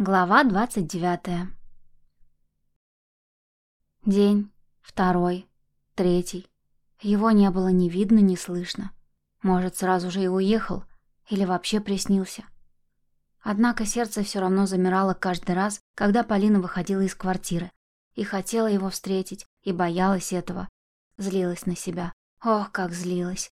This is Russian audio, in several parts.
Глава 29. День, второй, третий. Его не было ни видно, ни слышно. Может, сразу же и уехал, или вообще приснился. Однако сердце все равно замирало каждый раз, когда Полина выходила из квартиры. И хотела его встретить, и боялась этого. Злилась на себя. Ох, как злилась.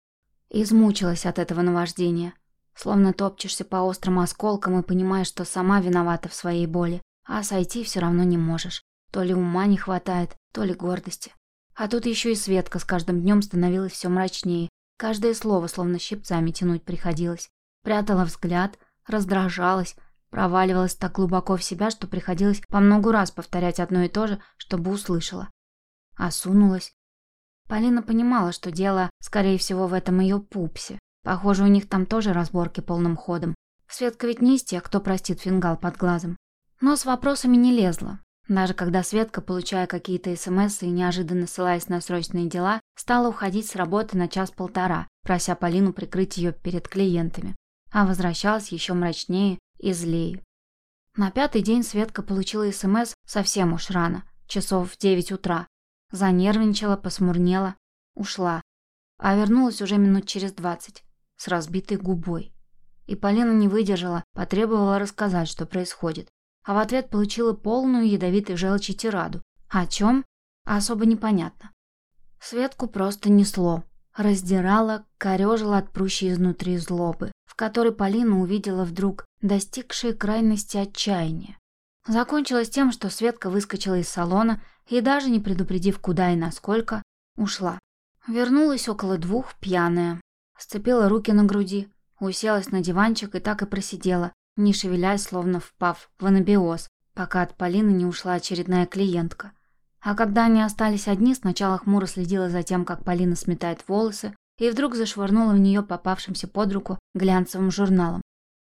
Измучилась от этого наваждения. Словно топчешься по острым осколкам и понимаешь, что сама виновата в своей боли, а сойти все равно не можешь. То ли ума не хватает, то ли гордости. А тут еще и Светка с каждым днем становилась все мрачнее. Каждое слово словно щипцами тянуть приходилось. Прятала взгляд, раздражалась, проваливалась так глубоко в себя, что приходилось по многу раз повторять одно и то же, чтобы услышала. Осунулась. Полина понимала, что дело, скорее всего, в этом ее пупсе. Похоже, у них там тоже разборки полным ходом. Светка ведь не из тех, кто простит фингал под глазом. Но с вопросами не лезла. Даже когда Светка, получая какие-то СМС и неожиданно ссылаясь на срочные дела, стала уходить с работы на час-полтора, прося Полину прикрыть ее перед клиентами. А возвращалась еще мрачнее и злее. На пятый день Светка получила СМС совсем уж рано, часов в девять утра. Занервничала, посмурнела, ушла. А вернулась уже минут через двадцать с разбитой губой. И Полина не выдержала, потребовала рассказать, что происходит. А в ответ получила полную ядовитой желчи тираду. О чем? Особо непонятно. Светку просто несло. Раздирала, корежила от прущей изнутри злобы, в которой Полина увидела вдруг достигшие крайности отчаяния. Закончилось тем, что Светка выскочила из салона и, даже не предупредив куда и насколько, ушла. Вернулась около двух, пьяная, Сцепила руки на груди, уселась на диванчик и так и просидела, не шевелясь, словно впав в анабиоз, пока от Полины не ушла очередная клиентка. А когда они остались одни, сначала хмуро следила за тем, как Полина сметает волосы, и вдруг зашвырнула в нее попавшимся под руку глянцевым журналом.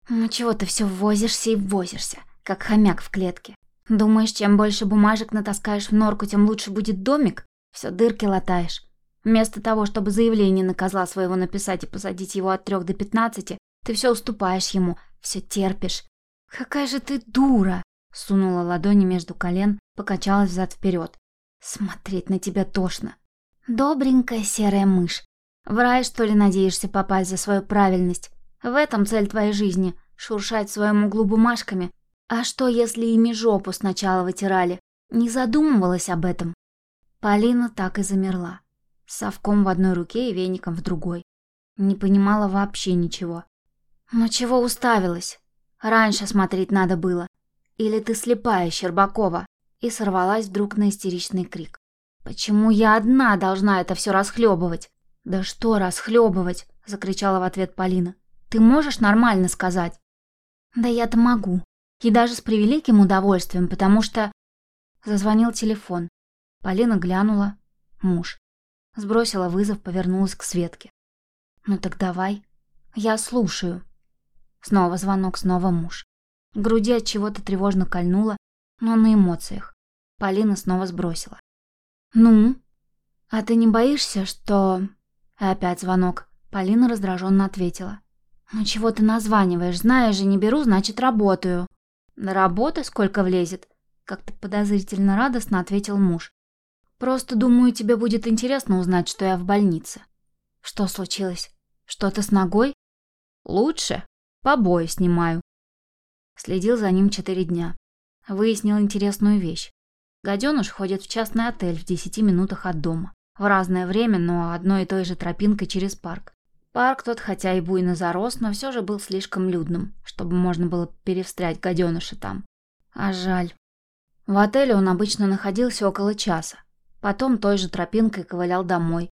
«Ну чего ты все возишься и возишься, как хомяк в клетке? Думаешь, чем больше бумажек натаскаешь в норку, тем лучше будет домик? Все дырки латаешь. Вместо того, чтобы заявление на козла своего написать и посадить его от трех до пятнадцати, ты все уступаешь ему, все терпишь. Какая же ты дура! Сунула ладони между колен, покачалась взад-вперед. Смотреть на тебя тошно. Добренькая серая мышь. В рай, что ли, надеешься попасть за свою правильность? В этом цель твоей жизни — шуршать в своем углу бумажками. А что, если ими жопу сначала вытирали? Не задумывалась об этом. Полина так и замерла совком в одной руке и веником в другой. Не понимала вообще ничего. «Ну чего уставилась? Раньше смотреть надо было. Или ты слепая, Щербакова?» И сорвалась вдруг на истеричный крик. «Почему я одна должна это все расхлебывать?» «Да что расхлебывать?» — закричала в ответ Полина. «Ты можешь нормально сказать?» «Да я-то могу. И даже с превеликим удовольствием, потому что...» Зазвонил телефон. Полина глянула. Муж. Сбросила вызов, повернулась к Светке. «Ну так давай. Я слушаю». Снова звонок, снова муж. В груди от чего-то тревожно кольнуло, но на эмоциях. Полина снова сбросила. «Ну? А ты не боишься, что...» Опять звонок. Полина раздраженно ответила. «Ну чего ты названиваешь? Знаешь же, не беру, значит, работаю». «На работы сколько влезет?» Как-то подозрительно радостно ответил муж. Просто думаю, тебе будет интересно узнать, что я в больнице. Что случилось? Что-то с ногой? Лучше. Побои снимаю. Следил за ним четыре дня. Выяснил интересную вещь. Гаденыш ходит в частный отель в десяти минутах от дома. В разное время, но одной и той же тропинкой через парк. Парк тот, хотя и буйно зарос, но все же был слишком людным, чтобы можно было перевстрять гаденыша там. А жаль. В отеле он обычно находился около часа, Потом той же тропинкой ковылял домой.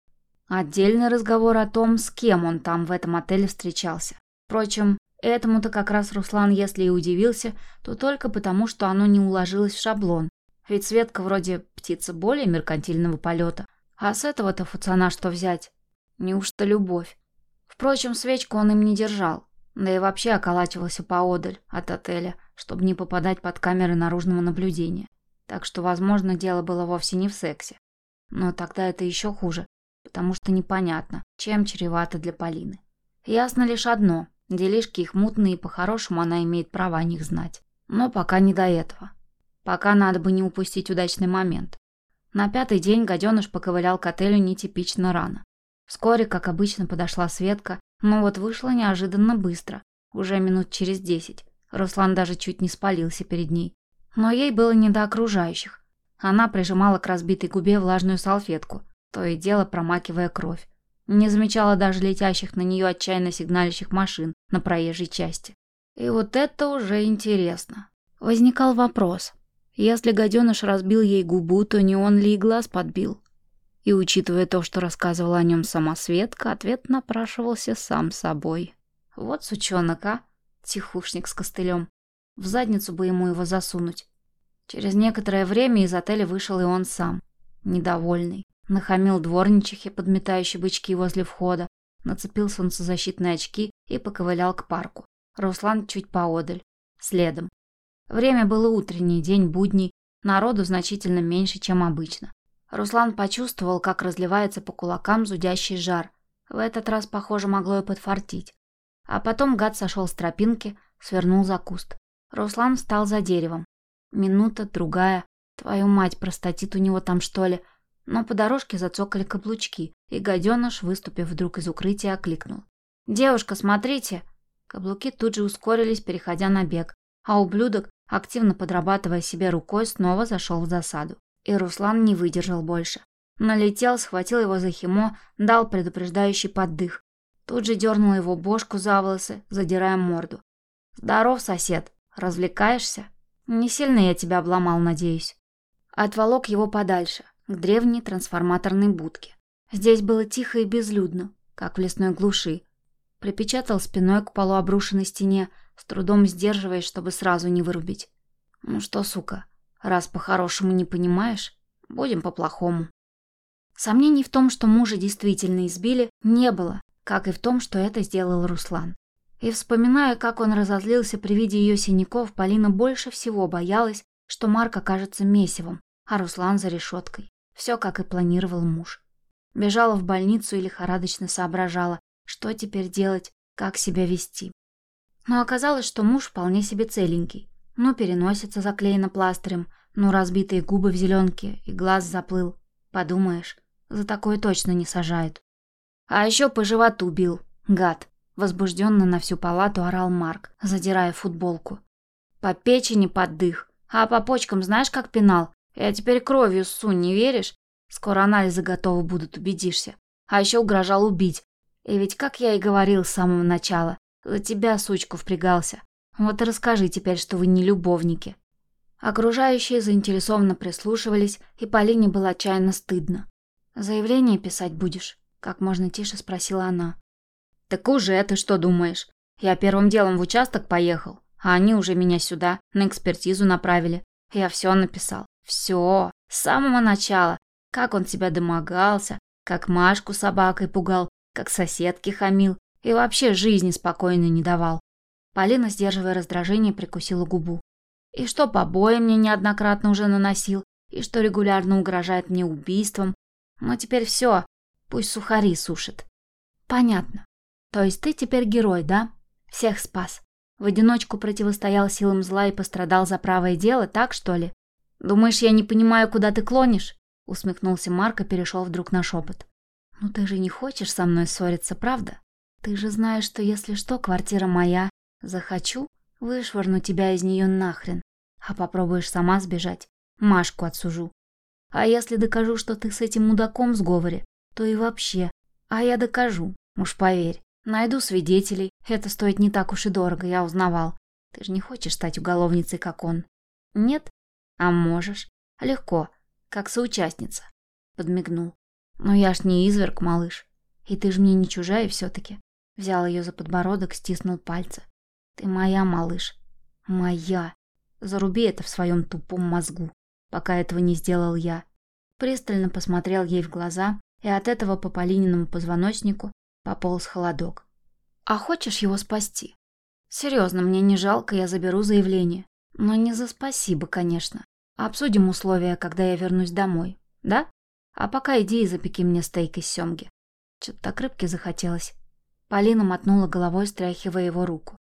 Отдельный разговор о том, с кем он там в этом отеле встречался. Впрочем, этому-то как раз Руслан, если и удивился, то только потому, что оно не уложилось в шаблон. Ведь Светка вроде птица более меркантильного полета. А с этого-то фуцана что взять? Неужто любовь? Впрочем, свечку он им не держал. Да и вообще околачивался поодаль от отеля, чтобы не попадать под камеры наружного наблюдения. Так что, возможно, дело было вовсе не в сексе. Но тогда это еще хуже, потому что непонятно, чем чревато для Полины. Ясно лишь одно – делишки их мутные, и по-хорошему она имеет право о них знать. Но пока не до этого. Пока надо бы не упустить удачный момент. На пятый день гаденыш поковылял к отелю нетипично рано. Вскоре, как обычно, подошла Светка, но вот вышла неожиданно быстро, уже минут через десять. Руслан даже чуть не спалился перед ней. Но ей было не до окружающих. Она прижимала к разбитой губе влажную салфетку, то и дело промакивая кровь. Не замечала даже летящих на нее отчаянно сигналящих машин на проезжей части. И вот это уже интересно. Возникал вопрос. Если гаденыш разбил ей губу, то не он ли и глаз подбил? И учитывая то, что рассказывала о нем сама Светка, ответ напрашивался сам собой. Вот сучонок, а? Тихушник с костылем. В задницу бы ему его засунуть. Через некоторое время из отеля вышел и он сам. Недовольный. Нахамил дворничихе, подметающей бычки возле входа, нацепил солнцезащитные очки и поковылял к парку. Руслан чуть поодаль. Следом. Время было утренний, день будний, народу значительно меньше, чем обычно. Руслан почувствовал, как разливается по кулакам зудящий жар. В этот раз, похоже, могло и подфартить. А потом гад сошел с тропинки, свернул за куст. Руслан встал за деревом. Минута, другая. Твою мать, простатит у него там что ли? Но по дорожке зацокали каблучки, и гаденыш, выступив вдруг из укрытия, окликнул. «Девушка, смотрите!» Каблуки тут же ускорились, переходя на бег, а ублюдок, активно подрабатывая себе рукой, снова зашел в засаду. И Руслан не выдержал больше. Налетел, схватил его за химо, дал предупреждающий поддых. Тут же дернул его бошку за волосы, задирая морду. «Здоров, сосед. Развлекаешься? Не сильно я тебя обломал, надеюсь». Отволок его подальше, к древней трансформаторной будке. Здесь было тихо и безлюдно, как в лесной глуши. Припечатал спиной к полуобрушенной стене, с трудом сдерживаясь, чтобы сразу не вырубить. «Ну что, сука, Раз по-хорошему не понимаешь, будем по-плохому. Сомнений в том, что мужа действительно избили, не было, как и в том, что это сделал Руслан. И вспоминая, как он разозлился при виде ее синяков, Полина больше всего боялась, что Марк окажется месивом, а Руслан за решеткой. Все, как и планировал муж. Бежала в больницу и лихорадочно соображала, что теперь делать, как себя вести. Но оказалось, что муж вполне себе целенький. Ну, переносится заклеена пластырем, ну, разбитые губы в зеленке и глаз заплыл. Подумаешь, за такое точно не сажают. А еще по животу бил, гад. Возбужденно на всю палату орал Марк, задирая футболку. По печени поддых, а по почкам знаешь, как пинал? Я теперь кровью ссу, не веришь? Скоро анализы готовы будут, убедишься. А еще угрожал убить. И ведь, как я и говорил с самого начала, за тебя, сучку, впрягался. Вот и расскажи теперь, что вы не любовники». Окружающие заинтересованно прислушивались, и Полине было отчаянно стыдно. «Заявление писать будешь?» — как можно тише спросила она. «Так уже, ты что думаешь? Я первым делом в участок поехал, а они уже меня сюда, на экспертизу направили. Я все написал. Все. С самого начала. Как он тебя домогался, как Машку собакой пугал, как соседки хамил и вообще жизни спокойно не давал. Полина, сдерживая раздражение, прикусила губу. И что побои мне неоднократно уже наносил, и что регулярно угрожает мне убийством. Но теперь все, пусть сухари сушит. Понятно. То есть ты теперь герой, да? Всех спас. В одиночку противостоял силам зла и пострадал за правое дело, так что ли? Думаешь, я не понимаю, куда ты клонишь? Усмехнулся Марк и перешел вдруг на шепот. Ну ты же не хочешь со мной ссориться, правда? Ты же знаешь, что если что, квартира моя, Захочу, вышвырну тебя из нее нахрен. А попробуешь сама сбежать, Машку отсужу. А если докажу, что ты с этим мудаком в сговоре, то и вообще. А я докажу, уж поверь. Найду свидетелей, это стоит не так уж и дорого, я узнавал. Ты же не хочешь стать уголовницей, как он? Нет? А можешь. Легко, как соучастница. Подмигнул. Но я ж не изверг, малыш. И ты же мне не чужая все-таки. Взял ее за подбородок, стиснул пальцы. Ты моя, малыш. Моя. Заруби это в своем тупом мозгу, пока этого не сделал я. Пристально посмотрел ей в глаза, и от этого по Полининому позвоночнику пополз холодок. А хочешь его спасти? Серьезно, мне не жалко, я заберу заявление. Но не за спасибо, конечно. Обсудим условия, когда я вернусь домой. Да? А пока иди и запеки мне стейк из семги. Что-то так рыбки захотелось. Полина мотнула головой, стряхивая его руку.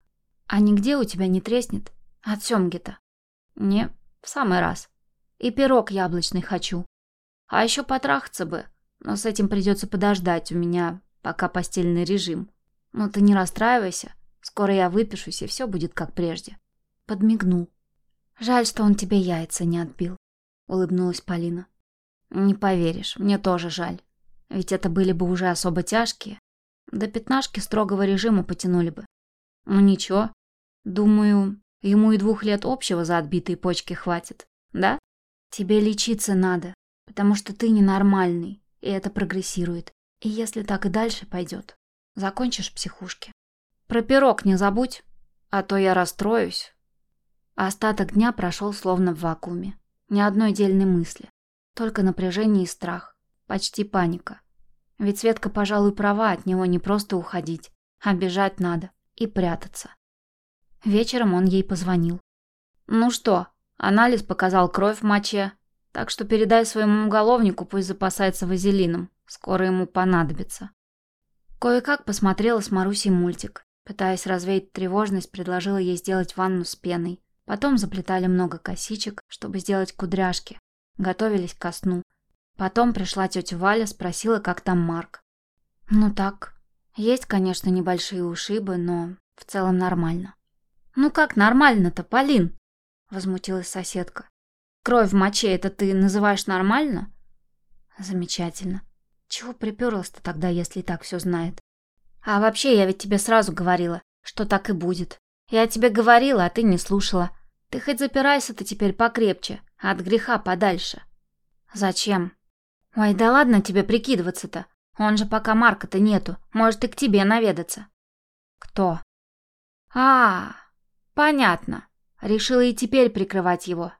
«А нигде у тебя не треснет? От семги-то. Не, в самый раз. И пирог яблочный хочу. А еще потрахаться бы, но с этим придется подождать, у меня пока постельный режим. Но ты не расстраивайся, скоро я выпишусь, и все будет как прежде. Подмигнул. Жаль, что он тебе яйца не отбил, улыбнулась Полина. Не поверишь, мне тоже жаль. Ведь это были бы уже особо тяжкие. До пятнашки строгого режима потянули бы. Ну ничего, думаю, ему и двух лет общего за отбитые почки хватит, да? Тебе лечиться надо, потому что ты ненормальный, и это прогрессирует. И если так и дальше пойдет, закончишь психушки. Про пирог не забудь, а то я расстроюсь. остаток дня прошел словно в вакууме. Ни одной дельной мысли. Только напряжение и страх. Почти паника. Ведь Светка, пожалуй, права, от него не просто уходить, а бежать надо и прятаться. Вечером он ей позвонил. «Ну что, анализ показал кровь в моче, так что передай своему уголовнику, пусть запасается вазелином, скоро ему понадобится». Кое-как посмотрела с Марусей мультик. Пытаясь развеять тревожность, предложила ей сделать ванну с пеной. Потом заплетали много косичек, чтобы сделать кудряшки. Готовились ко сну. Потом пришла тетя Валя, спросила, как там Марк. «Ну так. Есть, конечно, небольшие ушибы, но в целом нормально». «Ну как нормально-то, Полин?» Возмутилась соседка. «Кровь в моче это ты называешь нормально?» «Замечательно. Чего приперлась-то тогда, если так все знает?» «А вообще, я ведь тебе сразу говорила, что так и будет. Я тебе говорила, а ты не слушала. Ты хоть запирайся-то теперь покрепче, от греха подальше». «Зачем?» «Ой, да ладно тебе прикидываться-то. Он же пока Марка-то нету, может и к тебе наведаться». «Кто?» «А, понятно. Решила и теперь прикрывать его.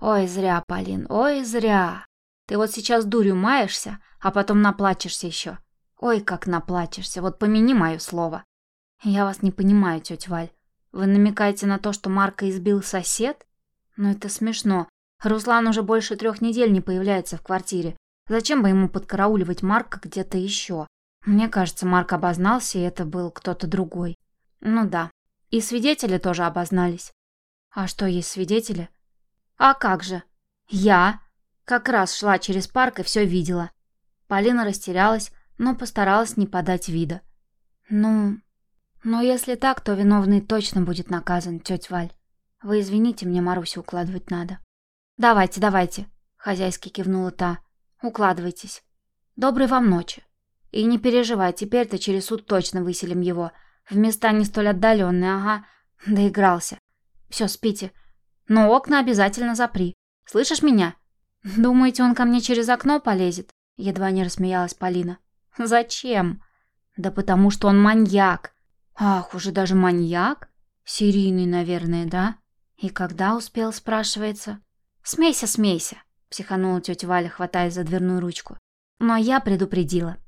Ой, зря, Полин, ой, зря. Ты вот сейчас дурью маешься, а потом наплачешься еще. Ой, как наплачешься, вот помяни мое слово». «Я вас не понимаю, тетя Валь. Вы намекаете на то, что Марка избил сосед? Ну это смешно. Руслан уже больше трех недель не появляется в квартире. Зачем бы ему подкарауливать Марка где-то еще? Мне кажется, Марк обознался, и это был кто-то другой. Ну да. И свидетели тоже обознались. А что есть свидетели? А как же? Я как раз шла через парк и все видела. Полина растерялась, но постаралась не подать вида. Ну, но если так, то виновный точно будет наказан, тетя Валь. Вы извините, мне Марусю укладывать надо. Давайте, давайте, хозяйски кивнула та. Укладывайтесь. Доброй вам ночи. И не переживай, теперь-то через суд точно выселим его. В места не столь отдаленные, ага. Доигрался. Все, спите. Но окна обязательно запри. Слышишь меня? Думаете, он ко мне через окно полезет? Едва не рассмеялась Полина. Зачем? Да потому что он маньяк. Ах, уже даже маньяк? Серийный, наверное, да? И когда успел, спрашивается? Смейся, смейся. Психанула тетя Валя, хватаясь за дверную ручку. Но я предупредила.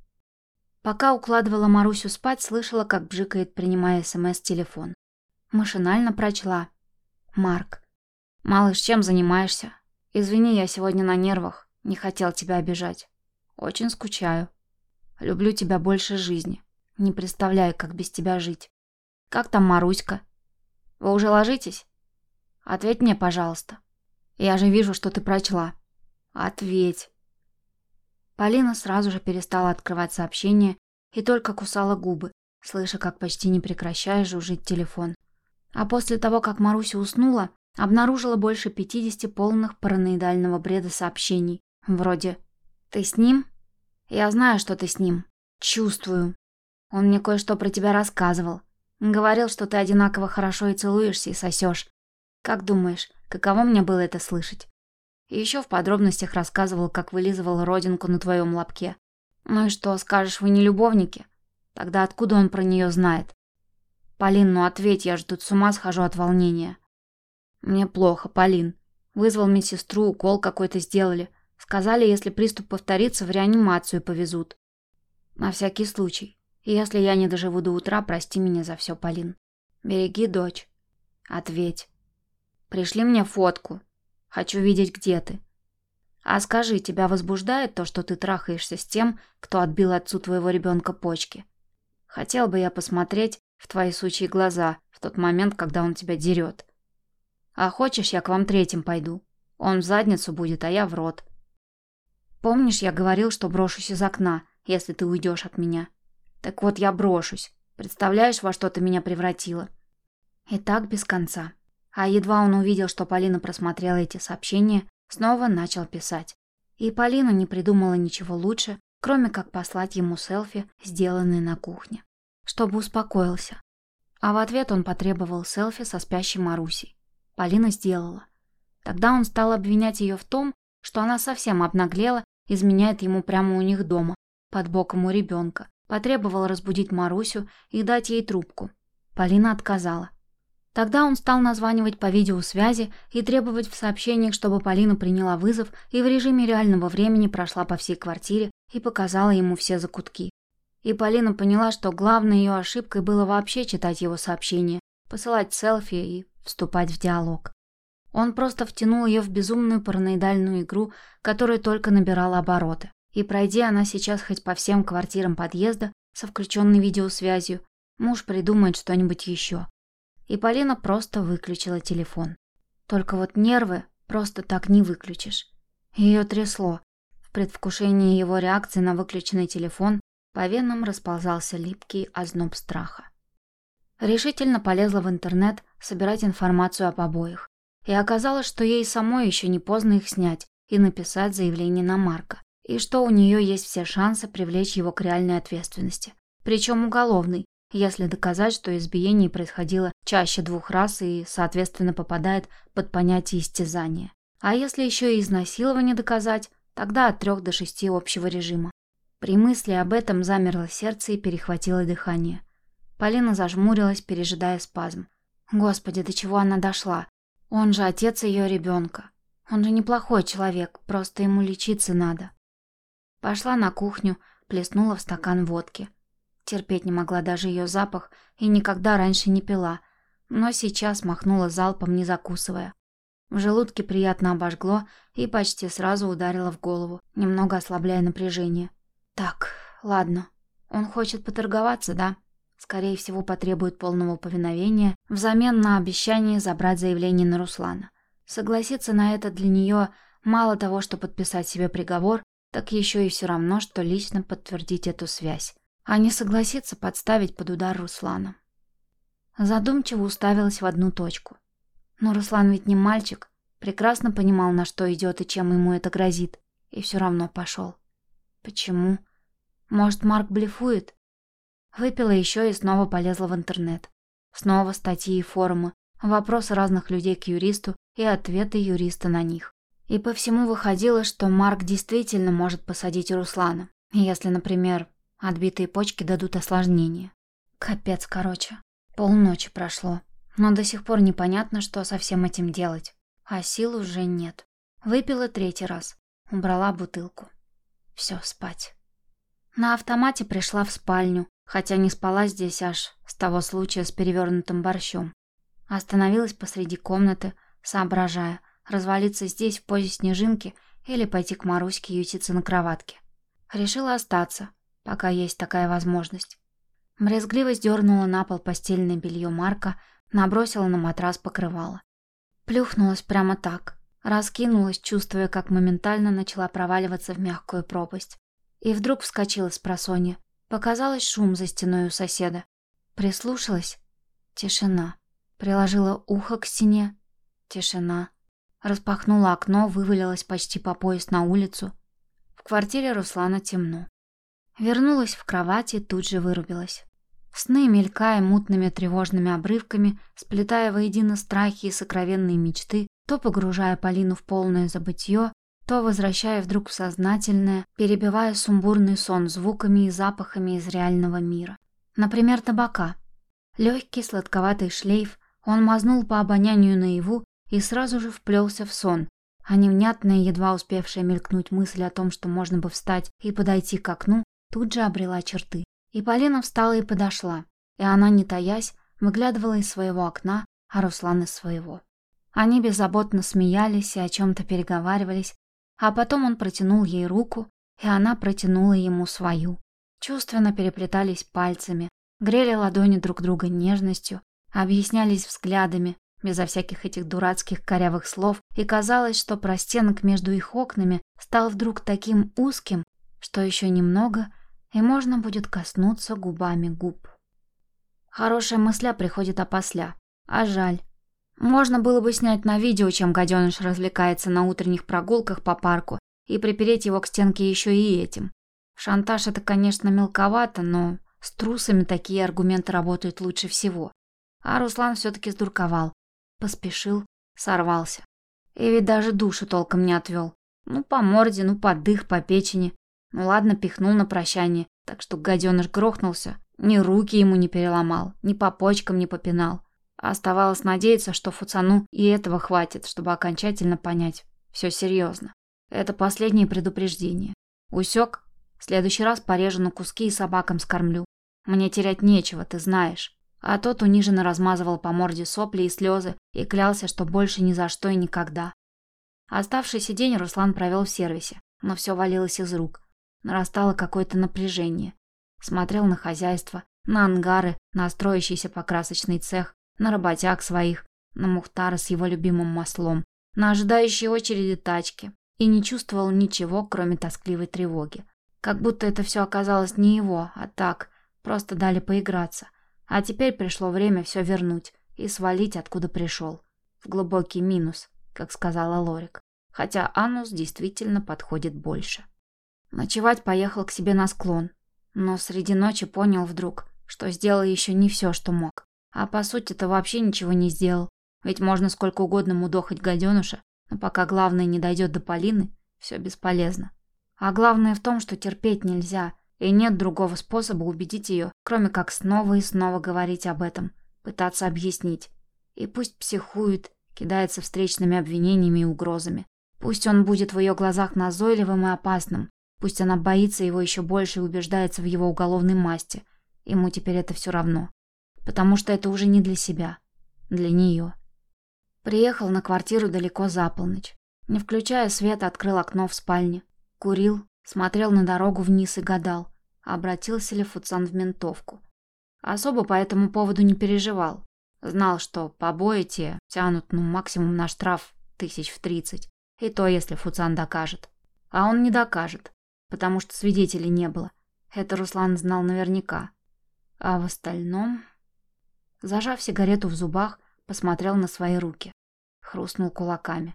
Пока укладывала Марусю спать, слышала, как бжикает, принимая СМС телефон. Машинально прочла. «Марк. Малыш, чем занимаешься? Извини, я сегодня на нервах. Не хотел тебя обижать. Очень скучаю. Люблю тебя больше жизни. Не представляю, как без тебя жить. Как там Маруська? Вы уже ложитесь? Ответь мне, пожалуйста. Я же вижу, что ты прочла. «Ответь!» Полина сразу же перестала открывать сообщения и только кусала губы, слыша, как почти не прекращая жужжить телефон. А после того, как Маруся уснула, обнаружила больше 50 полных параноидального бреда сообщений. Вроде «Ты с ним?» «Я знаю, что ты с ним. Чувствую. Он мне кое-что про тебя рассказывал. Говорил, что ты одинаково хорошо и целуешься, и сосешь. Как думаешь, каково мне было это слышать?» Еще в подробностях рассказывал, как вылизывал родинку на твоем лобке. Ну и что, скажешь, вы не любовники? Тогда откуда он про нее знает? Полин, ну ответь, я же тут с ума схожу от волнения. Мне плохо, Полин. Вызвал медсестру, укол какой-то сделали. Сказали, если приступ повторится, в реанимацию повезут. На всякий случай. И если я не доживу до утра, прости меня за все, Полин. Береги дочь. Ответь. Пришли мне фотку. Хочу видеть, где ты. А скажи, тебя возбуждает то, что ты трахаешься с тем, кто отбил отцу твоего ребенка почки? Хотел бы я посмотреть в твои сучьи глаза в тот момент, когда он тебя дерет. А хочешь, я к вам третьим пойду? Он в задницу будет, а я в рот. Помнишь, я говорил, что брошусь из окна, если ты уйдешь от меня? Так вот, я брошусь. Представляешь, во что ты меня превратила? И так без конца. А едва он увидел, что Полина просмотрела эти сообщения, снова начал писать. И Полина не придумала ничего лучше, кроме как послать ему селфи, сделанные на кухне, чтобы успокоился. А в ответ он потребовал селфи со спящей Марусей. Полина сделала. Тогда он стал обвинять ее в том, что она совсем обнаглела, изменяет ему прямо у них дома, под боком у ребенка. Потребовал разбудить Марусю и дать ей трубку. Полина отказала. Тогда он стал названивать по видеосвязи и требовать в сообщениях, чтобы Полина приняла вызов и в режиме реального времени прошла по всей квартире и показала ему все закутки. И Полина поняла, что главной ее ошибкой было вообще читать его сообщения, посылать селфи и вступать в диалог. Он просто втянул ее в безумную параноидальную игру, которая только набирала обороты. И пройди она сейчас хоть по всем квартирам подъезда со включенной видеосвязью, муж придумает что-нибудь еще. И Полина просто выключила телефон. Только вот нервы просто так не выключишь. Ее трясло. В предвкушении его реакции на выключенный телефон по венам расползался липкий озноб страха. Решительно полезла в интернет собирать информацию об обоих. И оказалось, что ей самой еще не поздно их снять и написать заявление на Марка. И что у нее есть все шансы привлечь его к реальной ответственности. Причем уголовной, если доказать, что избиение происходило чаще двух раз и, соответственно, попадает под понятие истязания. А если еще и изнасилование доказать, тогда от трех до шести общего режима. При мысли об этом замерло сердце и перехватило дыхание. Полина зажмурилась, пережидая спазм. Господи, до чего она дошла? Он же отец ее ребенка. Он же неплохой человек, просто ему лечиться надо. Пошла на кухню, плеснула в стакан водки. Терпеть не могла даже ее запах и никогда раньше не пила, но сейчас махнула залпом, не закусывая. В желудке приятно обожгло и почти сразу ударило в голову, немного ослабляя напряжение. Так, ладно. Он хочет поторговаться, да? Скорее всего, потребует полного повиновения взамен на обещание забрать заявление на Руслана. Согласиться на это для нее мало того, что подписать себе приговор, так еще и все равно, что лично подтвердить эту связь а не согласиться подставить под удар Руслана. Задумчиво уставилась в одну точку. Но Руслан ведь не мальчик, прекрасно понимал, на что идет и чем ему это грозит, и все равно пошел. Почему? Может, Марк блефует? Выпила еще и снова полезла в интернет. Снова статьи и форумы, вопросы разных людей к юристу и ответы юриста на них. И по всему выходило, что Марк действительно может посадить Руслана, если, например, Отбитые почки дадут осложнение. Капец, короче. Полночи прошло. Но до сих пор непонятно, что со всем этим делать. А сил уже нет. Выпила третий раз. Убрала бутылку. Все, спать. На автомате пришла в спальню, хотя не спала здесь аж с того случая с перевернутым борщом. Остановилась посреди комнаты, соображая, развалиться здесь в позе снежинки или пойти к Маруське ютиться на кроватке. Решила остаться, пока есть такая возможность. Брезгливо сдернула на пол постельное белье Марка, набросила на матрас покрывало. Плюхнулась прямо так, раскинулась, чувствуя, как моментально начала проваливаться в мягкую пропасть. И вдруг вскочила с просонья. Показалось шум за стеной у соседа. Прислушалась. Тишина. Приложила ухо к стене. Тишина. Распахнула окно, вывалилась почти по пояс на улицу. В квартире Руслана темно. Вернулась в кровать и тут же вырубилась. Сны, мелькая мутными тревожными обрывками, сплетая воедино страхи и сокровенные мечты, то погружая Полину в полное забытье, то возвращая вдруг в сознательное, перебивая сумбурный сон звуками и запахами из реального мира. Например, табака. Легкий сладковатый шлейф, он мазнул по обонянию наяву и сразу же вплелся в сон, а невнятная, едва успевшая мелькнуть мысль о том, что можно бы встать и подойти к окну, тут же обрела черты. И Полина встала и подошла, и она, не таясь, выглядывала из своего окна, а Руслан из своего. Они беззаботно смеялись и о чем-то переговаривались, а потом он протянул ей руку, и она протянула ему свою. Чувственно переплетались пальцами, грели ладони друг друга нежностью, объяснялись взглядами, безо всяких этих дурацких корявых слов, и казалось, что простенок между их окнами стал вдруг таким узким, что еще немного, и можно будет коснуться губами губ. Хорошая мысля приходит опосля, а жаль. Можно было бы снять на видео, чем гаденыш развлекается на утренних прогулках по парку, и припереть его к стенке еще и этим. Шантаж это, конечно, мелковато, но с трусами такие аргументы работают лучше всего. А Руслан все-таки сдурковал. Поспешил, сорвался. И ведь даже душу толком не отвел. Ну, по морде, ну, по дых, по печени. Ну, ладно, пихнул на прощание, так что гаденыш грохнулся. Ни руки ему не переломал, ни по почкам не попинал. Оставалось надеяться, что Фуцану и этого хватит, чтобы окончательно понять. Все серьезно. Это последнее предупреждение. Усек? В следующий раз порежу на куски и собакам скормлю. Мне терять нечего, ты знаешь. А тот униженно размазывал по морде сопли и слезы и клялся, что больше ни за что и никогда. Оставшийся день Руслан провел в сервисе, но все валилось из рук. Нарастало какое-то напряжение. Смотрел на хозяйство, на ангары, на строящийся покрасочный цех, на работяг своих, на Мухтара с его любимым маслом, на ожидающие очереди тачки и не чувствовал ничего, кроме тоскливой тревоги. Как будто это все оказалось не его, а так, Просто дали поиграться. А теперь пришло время все вернуть и свалить, откуда пришел. В глубокий минус, как сказала Лорик. Хотя анус действительно подходит больше. Ночевать поехал к себе на склон. Но среди ночи понял вдруг, что сделал еще не все, что мог. А по сути-то вообще ничего не сделал. Ведь можно сколько угодно мудохать гаденуша, но пока главное не дойдет до Полины, все бесполезно. А главное в том, что терпеть нельзя, и нет другого способа убедить ее, кроме как снова и снова говорить об этом, пытаться объяснить. И пусть психует, кидается встречными обвинениями и угрозами. Пусть он будет в ее глазах назойливым и опасным. Пусть она боится его еще больше и убеждается в его уголовной масти. Ему теперь это все равно. Потому что это уже не для себя. Для нее. Приехал на квартиру далеко за полночь. Не включая свет, открыл окно в спальне. Курил, смотрел на дорогу вниз и гадал, обратился ли Фуцан в ментовку. Особо по этому поводу не переживал. Знал, что побои те тянут ну максимум на штраф тысяч в тридцать. И то, если Фуцан докажет. А он не докажет, потому что свидетелей не было. Это Руслан знал наверняка. А в остальном... Зажав сигарету в зубах, посмотрел на свои руки. Хрустнул кулаками.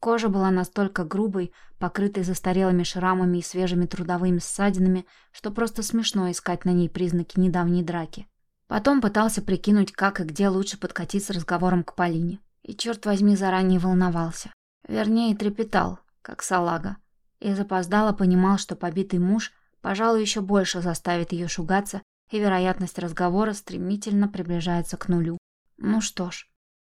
Кожа была настолько грубой, покрытой застарелыми шрамами и свежими трудовыми ссадинами, что просто смешно искать на ней признаки недавней драки. Потом пытался прикинуть, как и где лучше подкатить с разговором к Полине. И, черт возьми, заранее волновался. Вернее, трепетал, как салага. И запоздало понимал, что побитый муж, пожалуй, еще больше заставит ее шугаться, и вероятность разговора стремительно приближается к нулю. Ну что ж,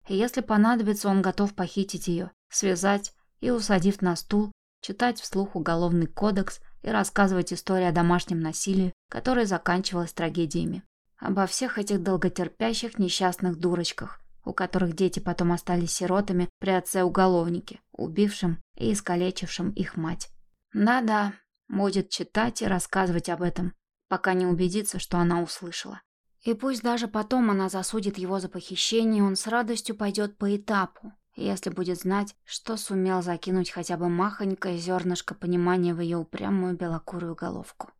если понадобится, он готов похитить ее, связать и, усадив на стул, читать вслух уголовный кодекс и рассказывать историю о домашнем насилии, которая заканчивалась трагедиями. Обо всех этих долготерпящих несчастных дурочках, у которых дети потом остались сиротами при отце-уголовнике, убившем и искалечившем их мать. Да-да, будет читать и рассказывать об этом, пока не убедится, что она услышала. И пусть даже потом она засудит его за похищение, он с радостью пойдет по этапу, если будет знать, что сумел закинуть хотя бы махонькое зернышко понимания в ее упрямую белокурую головку.